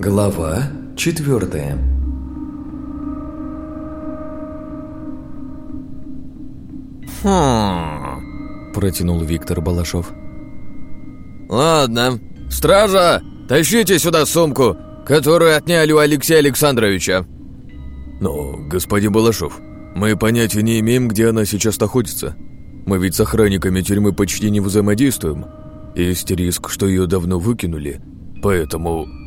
Глава четвертая «Хм...» – протянул Виктор Балашов. «Ладно. Стража, тащите сюда сумку, которую отняли у Алексея Александровича». «Но, господин Балашов, мы понятия не имеем, где она сейчас находится. Мы ведь с охранниками тюрьмы почти не взаимодействуем. Есть риск, что ее давно выкинули, поэтому...»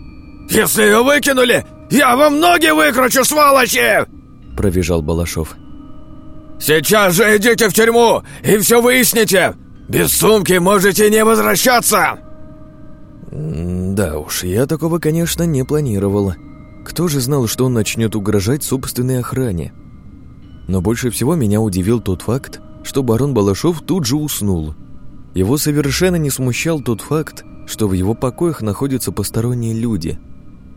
«Если ее выкинули, я вам ноги выкручу, сволочи!» – провизжал Балашов. «Сейчас же идите в тюрьму и все выясните! Без сумки можете не возвращаться!» Да уж, я такого, конечно, не планировал. Кто же знал, что он начнет угрожать собственной охране? Но больше всего меня удивил тот факт, что барон Балашов тут же уснул. Его совершенно не смущал тот факт, что в его покоях находятся посторонние люди.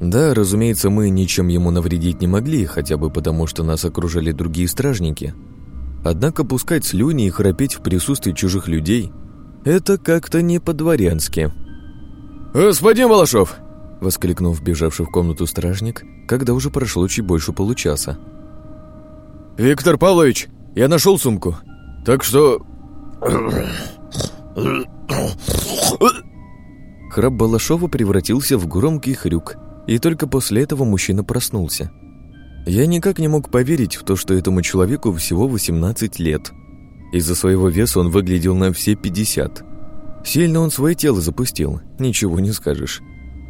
Да, разумеется, мы ничем ему навредить не могли, хотя бы потому, что нас окружали другие стражники – Однако пускать слюни и храпеть в присутствии чужих людей – это как-то не по-дворянски. «Господин Балашов!» – воскликнул вбежавший в комнату стражник, когда уже прошло чуть больше получаса. «Виктор Павлович, я нашел сумку, так что...» Храп Балашова превратился в громкий хрюк, и только после этого мужчина проснулся – я никак не мог поверить в то, что этому человеку всего 18 лет. Из-за своего веса он выглядел на все 50. Сильно он свое тело запустил, ничего не скажешь.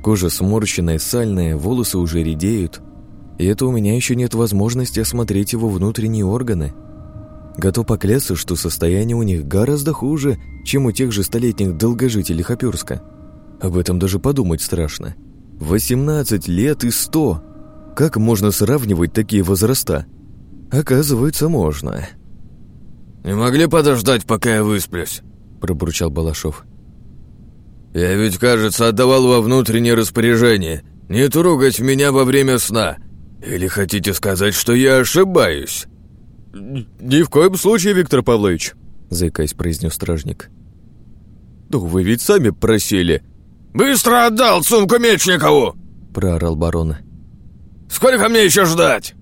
Кожа сморщенная, сальная, волосы уже редеют. И это у меня еще нет возможности осмотреть его внутренние органы. Готов поклясться, что состояние у них гораздо хуже, чем у тех же столетних долгожителей Хоперска. Об этом даже подумать страшно. 18 лет и 100! Как можно сравнивать такие возраста? Оказывается, можно. «Не могли подождать, пока я высплюсь?» – пробурчал Балашов. «Я ведь, кажется, отдавал во внутреннее распоряжение не трогать меня во время сна. Или хотите сказать, что я ошибаюсь?» «Ни в коем случае, Виктор Павлович», – заикаясь, произнес стражник. «Ну, вы ведь сами просили». «Быстро отдал сумку Мечникову!» – проорал барон. Сколько мне еще ждать?»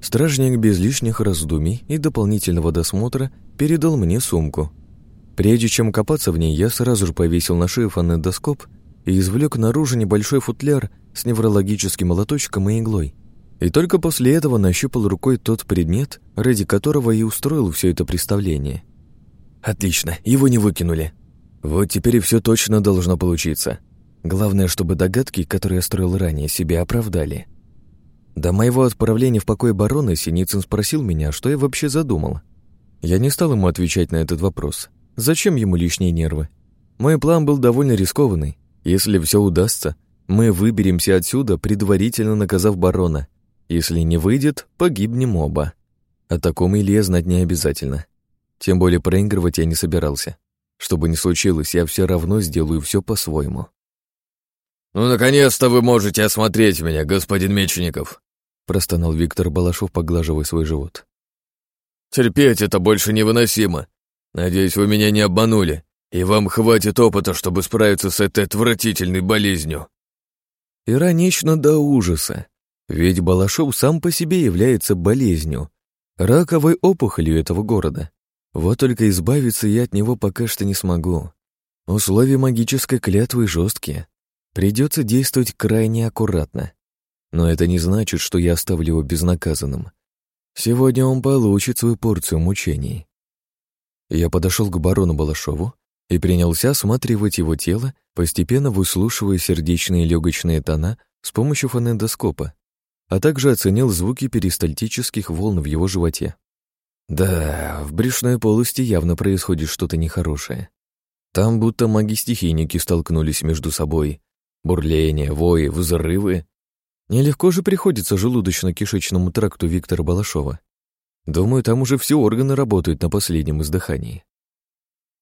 Стражник без лишних раздумий и дополнительного досмотра передал мне сумку. Прежде чем копаться в ней, я сразу же повесил на шею фонендоскоп и извлек наружу небольшой футляр с неврологическим молоточком и иглой. И только после этого нащупал рукой тот предмет, ради которого и устроил все это представление. Отлично, его не выкинули. Вот теперь и все точно должно получиться. Главное, чтобы догадки, которые я строил ранее, себя оправдали. До моего отправления в покой барона Синицын спросил меня, что я вообще задумал. Я не стал ему отвечать на этот вопрос. Зачем ему лишние нервы? Мой план был довольно рискованный. Если все удастся, мы выберемся отсюда, предварительно наказав барона. Если не выйдет, погибнем оба. О таком Илье знать не обязательно. Тем более проигрывать я не собирался. Что бы ни случилось, я все равно сделаю все по-своему. «Ну, наконец-то вы можете осмотреть меня, господин Мечников!» простонал Виктор Балашов, поглаживая свой живот. «Терпеть это больше невыносимо. Надеюсь, вы меня не обманули, и вам хватит опыта, чтобы справиться с этой отвратительной болезнью». Иронично до ужаса. Ведь Балашов сам по себе является болезнью, раковой опухолью этого города. Вот только избавиться я от него пока что не смогу. Условия магической клятвы жесткие. Придется действовать крайне аккуратно. Но это не значит, что я оставлю его безнаказанным. Сегодня он получит свою порцию мучений. Я подошел к барону Балашову и принялся осматривать его тело, постепенно выслушивая сердечные и легочные тона с помощью фонендоскопа, а также оценил звуки перистальтических волн в его животе. Да, в брюшной полости явно происходит что-то нехорошее. Там будто маги-стихийники столкнулись между собой. Бурление, вои, взрывы Нелегко же приходится желудочно-кишечному тракту Виктора Балашова. Думаю, там уже все органы работают на последнем издыхании.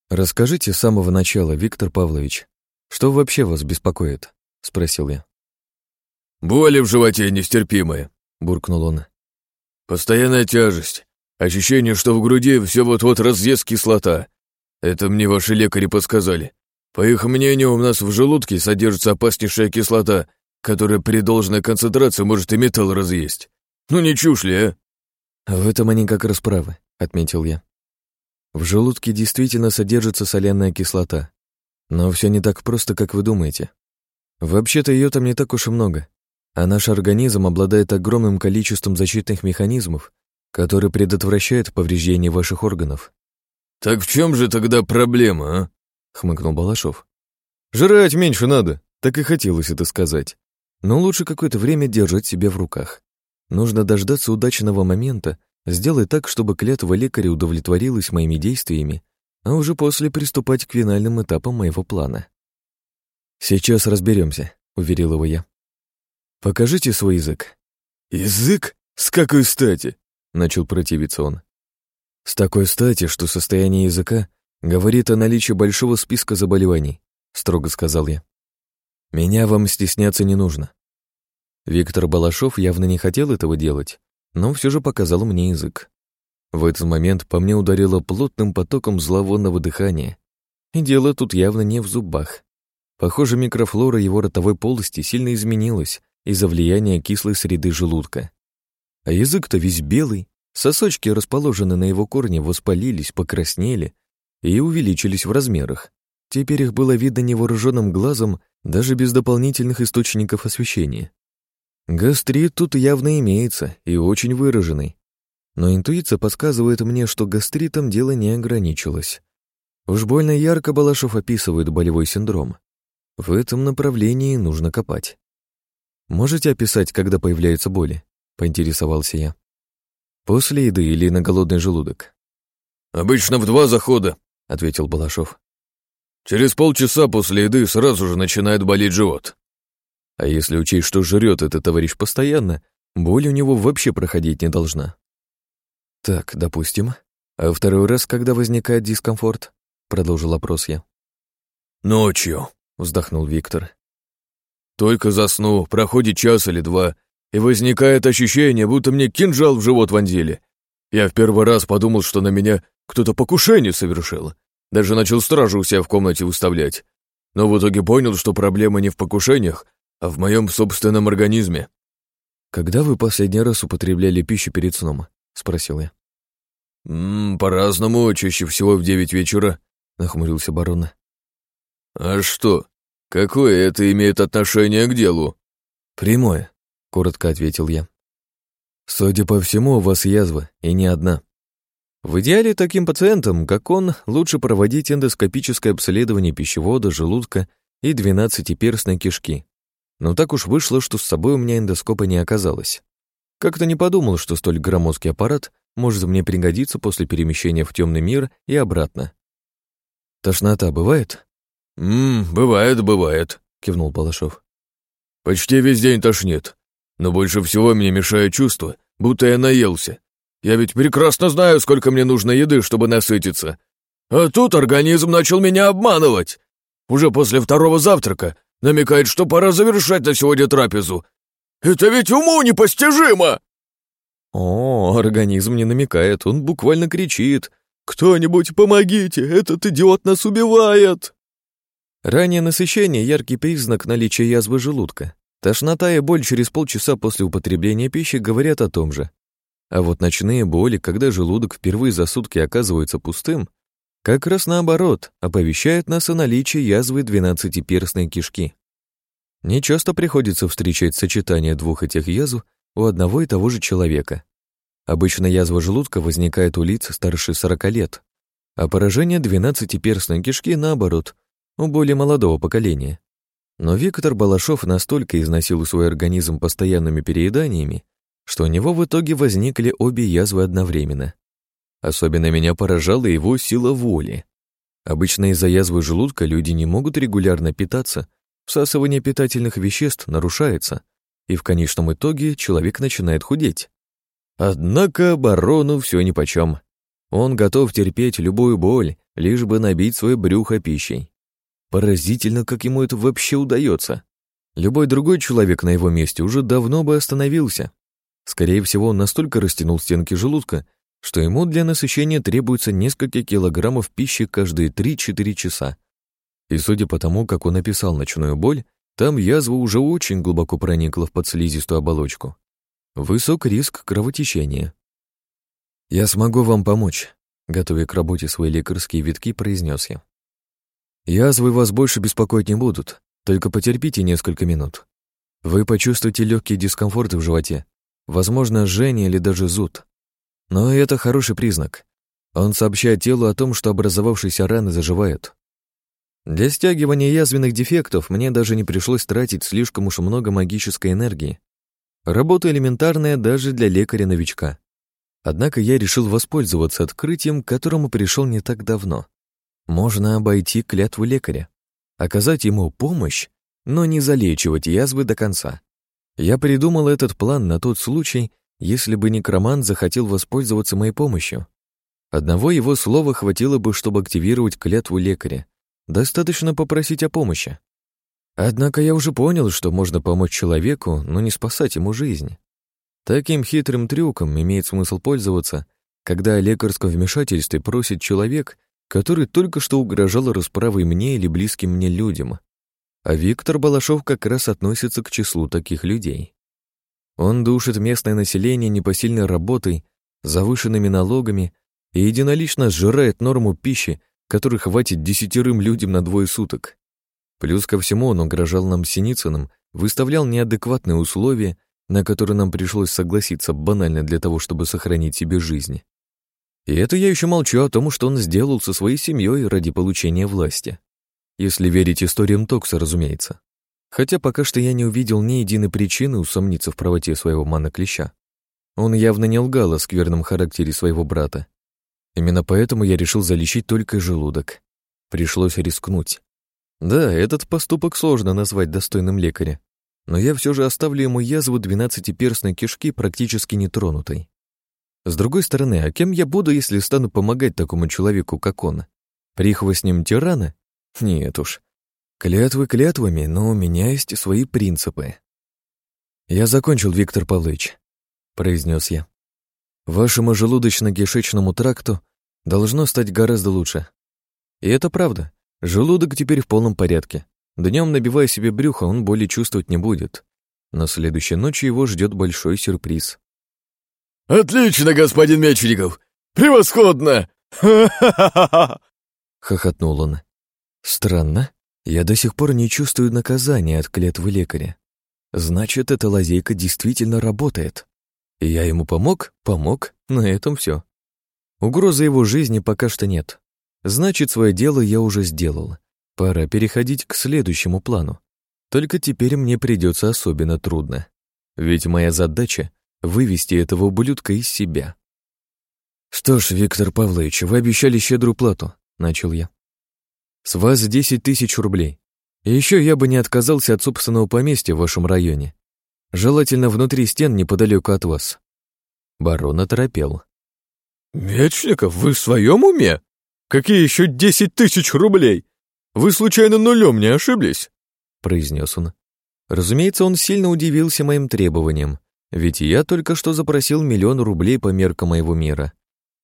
Расскажите с самого начала, Виктор Павлович, что вообще вас беспокоит? Спросил я. Боли в животе нестерпимые, буркнул он. Постоянная тяжесть. Ощущение, что в груди все вот-вот разъест кислота. Это мне ваши лекари подсказали. По их мнению, у нас в желудке содержится опаснейшая кислота, которое при должной концентрации может и металл разъесть. Ну не чушь ли, а? В этом они как расправы, отметил я. В желудке действительно содержится соляная кислота. Но все не так просто, как вы думаете. Вообще-то ее там не так уж и много. А наш организм обладает огромным количеством защитных механизмов, которые предотвращают повреждение ваших органов. «Так в чем же тогда проблема, а?» — хмыкнул Балашов. «Жрать меньше надо», так и хотелось это сказать. Но лучше какое-то время держать себя в руках. Нужно дождаться удачного момента, сделать так, чтобы клятва лекаря удовлетворилась моими действиями, а уже после приступать к финальным этапам моего плана. «Сейчас разберемся, уверил его я. «Покажите свой язык». «Язык? С какой стати?» — начал противиться он. «С такой стати, что состояние языка говорит о наличии большого списка заболеваний», — строго сказал я. «Меня вам стесняться не нужно. Виктор Балашов явно не хотел этого делать, но все же показал мне язык. В этот момент по мне ударило плотным потоком зловонного дыхания. И дело тут явно не в зубах. Похоже, микрофлора его ротовой полости сильно изменилась из-за влияния кислой среды желудка. А язык-то весь белый, сосочки, расположенные на его корне, воспалились, покраснели и увеличились в размерах. Теперь их было видно невооруженным глазом даже без дополнительных источников освещения. Гастрит тут явно имеется и очень выраженный. Но интуиция подсказывает мне, что гастритом дело не ограничилось. Уж больно ярко Балашов описывает болевой синдром. В этом направлении нужно копать. «Можете описать, когда появляются боли?» — поинтересовался я. «После еды или на голодный желудок?» «Обычно в два захода», — ответил Балашов. «Через полчаса после еды сразу же начинает болеть живот. А если учесть, что жрет этот товарищ постоянно, боль у него вообще проходить не должна. Так, допустим. А второй раз, когда возникает дискомфорт? Продолжил опрос я. Ночью, вздохнул Виктор. Только засну, проходит час или два, и возникает ощущение, будто мне кинжал в живот вонзили. Я в первый раз подумал, что на меня кто-то покушение совершил. Даже начал стражу у себя в комнате выставлять. Но в итоге понял, что проблема не в покушениях, а в моем собственном организме. «Когда вы последний раз употребляли пищу перед сном?» — спросил я. «М -м, «По-разному, чаще всего в девять вечера», — нахмурился барон. «А что? Какое это имеет отношение к делу?» «Прямое», — коротко ответил я. «Судя по всему, у вас язва, и не одна. В идеале таким пациентам, как он, лучше проводить эндоскопическое обследование пищевода, желудка и двенадцатиперстной кишки. Но так уж вышло, что с собой у меня эндоскопа не оказалось. Как-то не подумал, что столь громоздкий аппарат может мне пригодиться после перемещения в темный мир и обратно. «Тошнота бывает?» «Ммм, бывает, бывает», — кивнул Балашов. «Почти весь день тошнит, но больше всего мне мешает чувство, будто я наелся. Я ведь прекрасно знаю, сколько мне нужно еды, чтобы насытиться. А тут организм начал меня обманывать. Уже после второго завтрака намекает, что пора завершать на сегодня трапезу. Это ведь уму непостижимо!» О, организм не намекает, он буквально кричит. «Кто-нибудь помогите, этот идиот нас убивает!» Раннее насыщение — яркий признак наличия язвы желудка. Тошнота и боль через полчаса после употребления пищи говорят о том же. А вот ночные боли, когда желудок впервые за сутки оказывается пустым, как раз наоборот, оповещает нас о наличии язвы двенадцатиперстной кишки. Не часто приходится встречать сочетание двух этих язв у одного и того же человека. Обычно язва желудка возникает у лиц старше 40 лет, а поражение двенадцатиперстной кишки, наоборот, у более молодого поколения. Но Виктор Балашов настолько износил свой организм постоянными перееданиями, что у него в итоге возникли обе язвы одновременно. Особенно меня поражала его сила воли. Обычно из-за язвы желудка люди не могут регулярно питаться, всасывание питательных веществ нарушается, и в конечном итоге человек начинает худеть. Однако барону все нипочем. Он готов терпеть любую боль, лишь бы набить свое брюхо пищей. Поразительно, как ему это вообще удается. Любой другой человек на его месте уже давно бы остановился. Скорее всего, он настолько растянул стенки желудка, что ему для насыщения требуется несколько килограммов пищи каждые 3-4 часа. И судя по тому, как он описал ночную боль, Там язва уже очень глубоко проникла в подслизистую оболочку. Высок риск кровотечения. «Я смогу вам помочь», — готовя к работе свои лекарские витки, произнес я. «Язвы вас больше беспокоить не будут, только потерпите несколько минут. Вы почувствуете легкие дискомфорты в животе, возможно, жжение или даже зуд. Но это хороший признак. Он сообщает телу о том, что образовавшиеся раны заживают. Для стягивания язвенных дефектов мне даже не пришлось тратить слишком уж много магической энергии. Работа элементарная даже для лекаря-новичка. Однако я решил воспользоваться открытием, к которому пришел не так давно. Можно обойти клятву лекаря, оказать ему помощь, но не залечивать язвы до конца. Я придумал этот план на тот случай, если бы некромант захотел воспользоваться моей помощью. Одного его слова хватило бы, чтобы активировать клятву лекаря. Достаточно попросить о помощи. Однако я уже понял, что можно помочь человеку, но не спасать ему жизнь. Таким хитрым трюком имеет смысл пользоваться, когда о лекарском вмешательстве просит человек, который только что угрожал расправой мне или близким мне людям. А Виктор Балашов как раз относится к числу таких людей. Он душит местное население непосильной работой, завышенными налогами и единолично сжирает норму пищи, которой хватит десятерым людям на двое суток. Плюс ко всему он угрожал нам Синицыным, выставлял неадекватные условия, на которые нам пришлось согласиться банально для того, чтобы сохранить себе жизнь. И это я еще молчу о том, что он сделал со своей семьей ради получения власти. Если верить историям Токса, разумеется. Хотя пока что я не увидел ни единой причины усомниться в правоте своего мана-клеща. Он явно не лгал о скверном характере своего брата. Именно поэтому я решил залечить только желудок. Пришлось рискнуть. Да, этот поступок сложно назвать достойным лекаря, но я все же оставлю ему язву двенадцатиперстной кишки практически нетронутой. С другой стороны, а кем я буду, если стану помогать такому человеку, как он? Прихвостнем тирана? Нет уж. Клятвы клятвами, но у меня есть свои принципы. «Я закончил, Виктор Павлович», — произнес я. «Вашему желудочно-кишечному тракту должно стать гораздо лучше. И это правда. Желудок теперь в полном порядке. Днем, набивая себе брюхо, он боли чувствовать не будет. Но следующей ночью его ждет большой сюрприз. «Отлично, господин Мечников! Превосходно! хохотнул он. «Странно. Я до сих пор не чувствую наказания от клятвы лекаря. Значит, эта лазейка действительно работает. Я ему помог? Помог. На этом все. Угрозы его жизни пока что нет. Значит, свое дело я уже сделал. Пора переходить к следующему плану. Только теперь мне придется особенно трудно. Ведь моя задача вывести этого ублюдка из себя. «Что ж, Виктор Павлович, вы обещали щедрую плату», — начал я. «С вас десять тысяч рублей. И еще я бы не отказался от собственного поместья в вашем районе. Желательно внутри стен неподалеку от вас». Барон оторопел. «Мечников, вы в своем уме? Какие еще десять тысяч рублей? Вы случайно нулем не ошиблись?» произнес он. Разумеется, он сильно удивился моим требованиям. Ведь я только что запросил миллион рублей по меркам моего мира.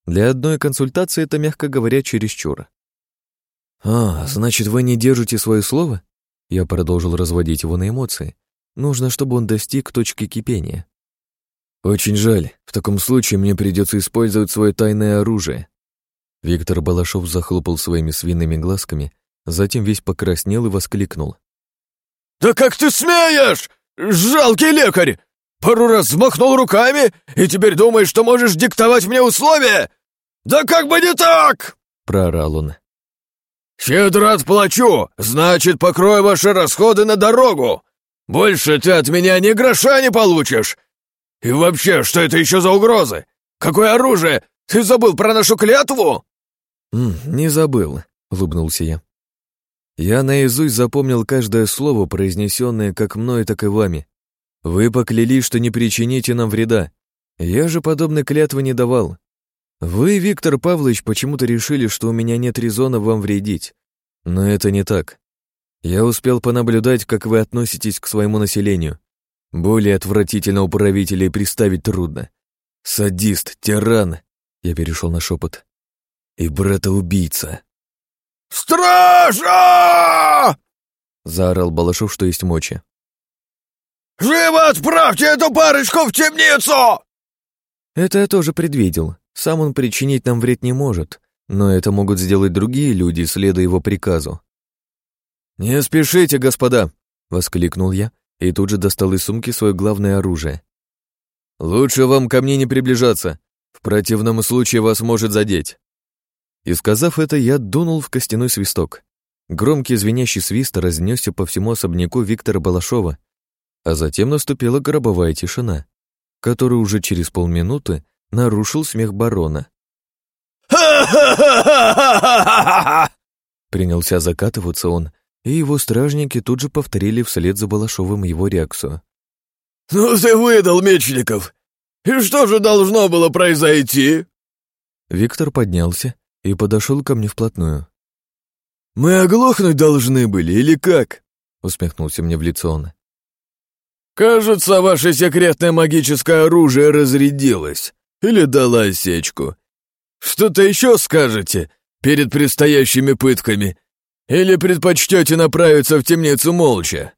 Для одной консультации это, мягко говоря, чересчур. «А, значит, вы не держите свое слово?» Я продолжил разводить его на эмоции. Нужно, чтобы он достиг точки кипения. «Очень жаль. В таком случае мне придется использовать свое тайное оружие». Виктор Балашов захлопал своими свиными глазками, затем весь покраснел и воскликнул. «Да как ты смеешь, жалкий лекарь! Пару раз взмахнул руками, и теперь думаешь, что можешь диктовать мне условия? Да как бы не так!» — проорал он. «Щедро отплачу, значит, покрою ваши расходы на дорогу. Больше ты от меня ни гроша не получишь. И вообще, что это еще за угрозы? Какое оружие? Ты забыл про нашу клятву?» «Не забыл», — улыбнулся я. «Я наизусть запомнил каждое слово, произнесенное как мной, так и вами. Вы поклялись, что не причините нам вреда. Я же подобной клятвы не давал. Вы, Виктор Павлович, почему-то решили, что у меня нет резона вам вредить. Но это не так. Я успел понаблюдать, как вы относитесь к своему населению. Более отвратительного правителя и представить трудно. Садист, тиран. Я перешел на шепот. И брата-убийца. «Стража!» — заорал Балашов, что есть мочи. «Живо отправьте эту парочку в темницу!» Это я тоже предвидел. Сам он причинить нам вред не может, но это могут сделать другие люди, следуя его приказу. «Не спешите, господа!» — воскликнул я и тут же достал из сумки свое главное оружие. «Лучше вам ко мне не приближаться, в противном случае вас может задеть». И сказав это, я дунул в костяной свисток. Громкий звенящий свист разнесся по всему особняку Виктора Балашова, а затем наступила гробовая тишина, которую уже через полминуты нарушил смех барона. Принялся закатываться он, и его стражники тут же повторили вслед за Балашовым его реакцию. «Ну ты выдал, Мечников! И что же должно было произойти?» Виктор поднялся и подошел ко мне вплотную. «Мы оглохнуть должны были или как?» усмехнулся мне в лицо он. «Кажется, ваше секретное магическое оружие разрядилось или дало осечку. Что-то еще скажете перед предстоящими пытками или предпочтете направиться в темницу молча?»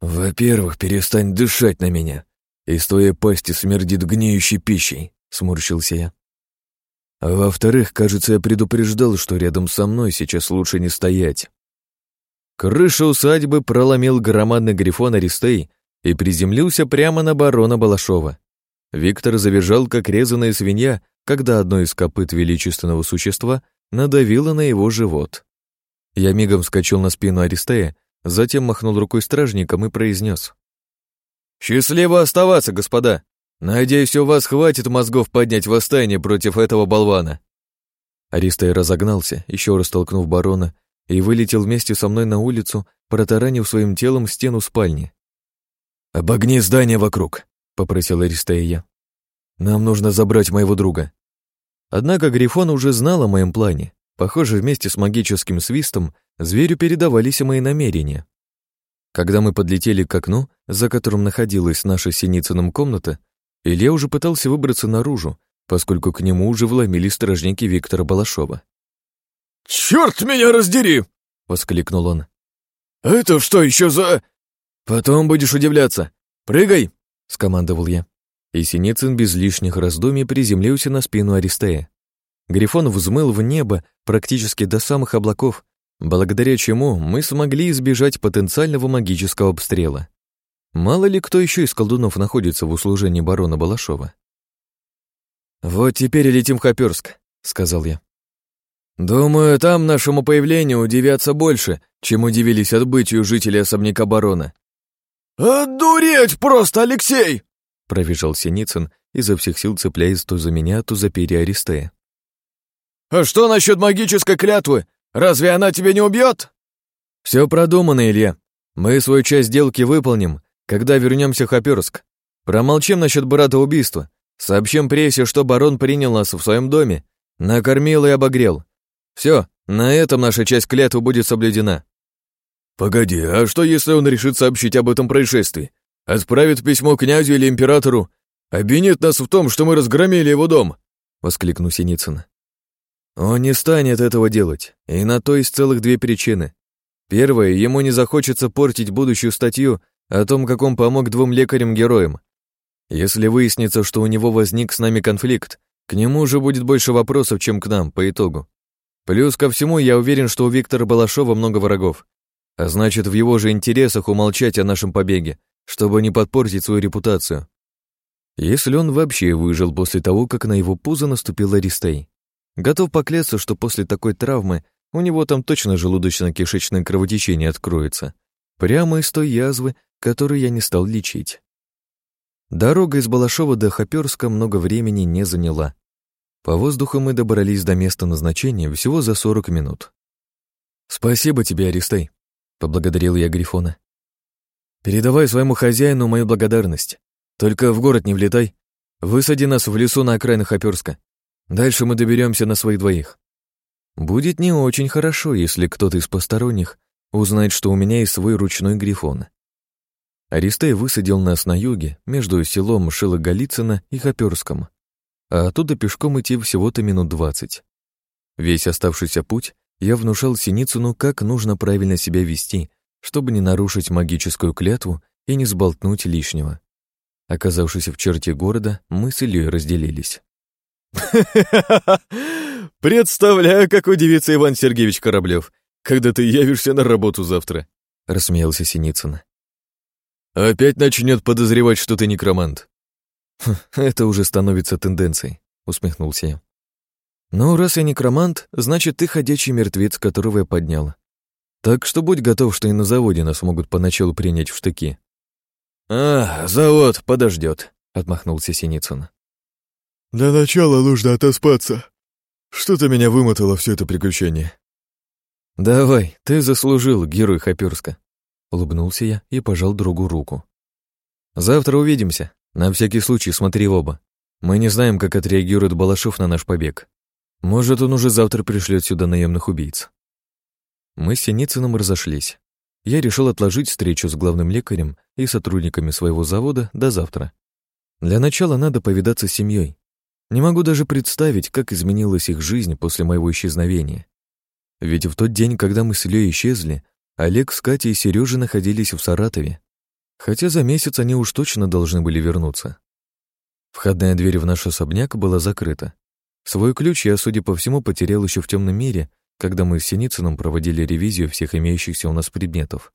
«Во-первых, перестань дышать на меня. Из твоей пасти смердит гниющей пищей», — сморщился я. А во-вторых, кажется, я предупреждал, что рядом со мной сейчас лучше не стоять. Крыша усадьбы проломил громадный грифон Аристей и приземлился прямо на барона Балашова. Виктор завизжал, как резаная свинья, когда одно из копыт величественного существа надавило на его живот. Я мигом вскочил на спину Аристея, затем махнул рукой стражникам и произнес. «Счастливо оставаться, господа! Надеюсь, у вас хватит мозгов поднять восстание против этого болвана!» Аристей разогнался, еще раз толкнув барона, и вылетел вместе со мной на улицу, протаранив своим телом стену спальни. «Обогни здание вокруг», — попросил Аристея. «Нам нужно забрать моего друга». Однако Грифон уже знал о моем плане. Похоже, вместе с магическим свистом зверю передавались мои намерения. Когда мы подлетели к окну, за которым находилась наша Синицыным комната, Илья уже пытался выбраться наружу, поскольку к нему уже вломились стражники Виктора Балашова. «Черт меня раздери!» — воскликнул он. «Это что еще за...» «Потом будешь удивляться. Прыгай!» — скомандовал я. И Синицын без лишних раздумий приземлился на спину Аристея. Грифон взмыл в небо практически до самых облаков, благодаря чему мы смогли избежать потенциального магического обстрела. Мало ли кто еще из колдунов находится в услужении барона Балашова. «Вот теперь летим в Хоперск», — сказал я. «Думаю, там нашему появлению удивятся больше, чем удивились отбытию жителей особняка барона». «Одуреть просто, Алексей!» — провизжал Синицын, изо всех сил цепляясь то за меня, то за перья Аристея. «А что насчет магической клятвы? Разве она тебя не убьет?» «Все продумано, Илья. Мы свою часть сделки выполним, когда вернемся в Хоперск. Промолчим насчет брата убийства. Сообщим прессе, что барон принял нас в своем доме, накормил и обогрел. Все, на этом наша часть клятвы будет соблюдена». «Погоди, а что, если он решит сообщить об этом происшествии? Отправит письмо князю или императору? Обвинит нас в том, что мы разгромили его дом?» — воскликнул Синицын. Он не станет этого делать, и на то есть целых две причины. Первое, ему не захочется портить будущую статью о том, как он помог двум лекарям-героям. Если выяснится, что у него возник с нами конфликт, к нему уже будет больше вопросов, чем к нам, по итогу. Плюс ко всему, я уверен, что у Виктора Балашова много врагов. А значит, в его же интересах умолчать о нашем побеге, чтобы не подпортить свою репутацию. Если он вообще выжил после того, как на его пузо наступил Аристей. Готов поклясться, что после такой травмы у него там точно желудочно-кишечное кровотечение откроется. Прямо из той язвы, которую я не стал лечить. Дорога из Балашова до Хоперска много времени не заняла. По воздуху мы добрались до места назначения всего за 40 минут. «Спасибо тебе, Аристей», — поблагодарил я Грифона. «Передавай своему хозяину мою благодарность. Только в город не влетай. Высади нас в лесу на окраинах Хоперска. Дальше мы доберемся на своих двоих. Будет не очень хорошо, если кто-то из посторонних узнает, что у меня есть свой ручной грифон. Аристей высадил нас на юге, между селом Шило-Голицыно и Хоперском, а оттуда пешком идти всего-то минут двадцать. Весь оставшийся путь я внушал Синицыну, как нужно правильно себя вести, чтобы не нарушить магическую клятву и не сболтнуть лишнего. Оказавшись в черте города, мы с Ильей разделились. Представляю, как удивится Иван Сергеевич Кораблев, когда ты явишься на работу завтра», — рассмеялся Синицын. «Опять начнет подозревать, что ты некромант». «Хм, «Это уже становится тенденцией», — усмехнулся я. «Ну, раз я некромант, значит, ты ходячий мертвец, которого я подняла. Так что будь готов, что и на заводе нас могут поначалу принять в штыки». «А, завод подождет», — отмахнулся Синицын. «Для начала нужно отоспаться. Что-то меня вымотало все это приключение». «Давай, ты заслужил, герой Хоперска», — улыбнулся я и пожал другу руку. «Завтра увидимся. На всякий случай смотри в оба. Мы не знаем, как отреагирует Балашов на наш побег. Может, он уже завтра пришлет сюда наемных убийц. Мы с Синицыным разошлись. Я решил отложить встречу с главным лекарем и сотрудниками своего завода до завтра. Для начала надо повидаться с семьей. Не могу даже представить, как изменилась их жизнь после моего исчезновения. Ведь в тот день, когда мы с Ильей исчезли, Олег с Катей и Сережей находились в Саратове. Хотя за месяц они уж точно должны были вернуться. Входная дверь в наш особняк была закрыта. Свой ключ я, судя по всему, потерял еще в темном мире, когда мы с Синицыным проводили ревизию всех имеющихся у нас предметов.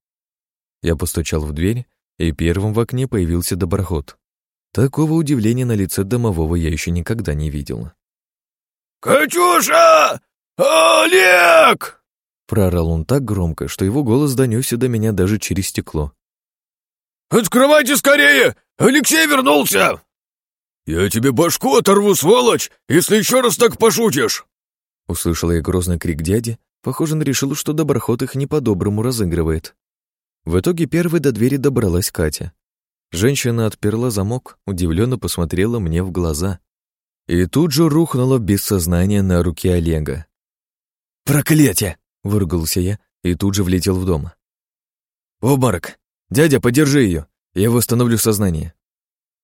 Я постучал в дверь, и первым в окне появился доброход. Такого удивления на лице домового я еще никогда не видел. «Катюша! Олег!» Проорал он так громко, что его голос донесся до меня даже через стекло. «Открывайте скорее! Алексей вернулся!» «Я тебе башку оторву, сволочь, если еще раз так пошутишь!» Услышала я грозный крик дяди. Похоже, он решил, что доброход их не по-доброму разыгрывает. В итоге первой до двери добралась Катя. Женщина отперла замок, удивленно посмотрела мне в глаза. И тут же рухнула без сознания на руки Олега. «Проклятие!» — выругался я и тут же влетел в дом. «Обморок! Дядя, подержи ее, я восстановлю сознание».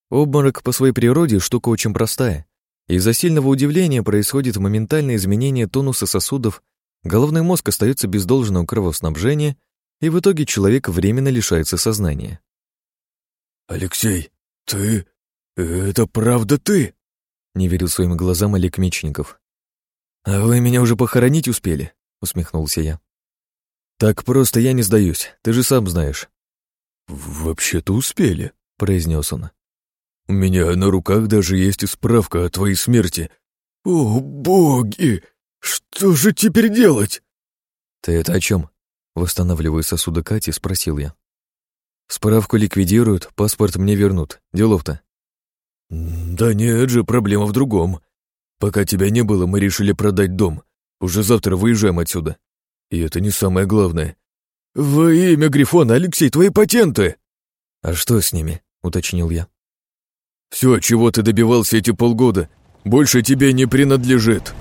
Обморок по своей природе штука очень простая. Из-за сильного удивления происходит моментальное изменение тонуса сосудов, головной мозг остается без должного кровоснабжения, и в итоге человек временно лишается сознания. «Алексей, ты... это правда ты?» — не верил своим глазам Олег Мечников. «А вы меня уже похоронить успели?» — усмехнулся я. «Так просто я не сдаюсь, ты же сам знаешь». «Вообще-то успели», — произнес он. У меня на руках даже есть справка о твоей смерти. О, боги! Что же теперь делать? Ты это о чем? Восстанавливая сосуды Кати, спросил я. Справку ликвидируют, паспорт мне вернут. Делов-то. Да нет же, проблема в другом. Пока тебя не было, мы решили продать дом. Уже завтра выезжаем отсюда. И это не самое главное. Во имя Грифона, Алексей, твои патенты! А что с ними? Уточнил я. Все, чего ты добивался эти полгода, больше тебе не принадлежит.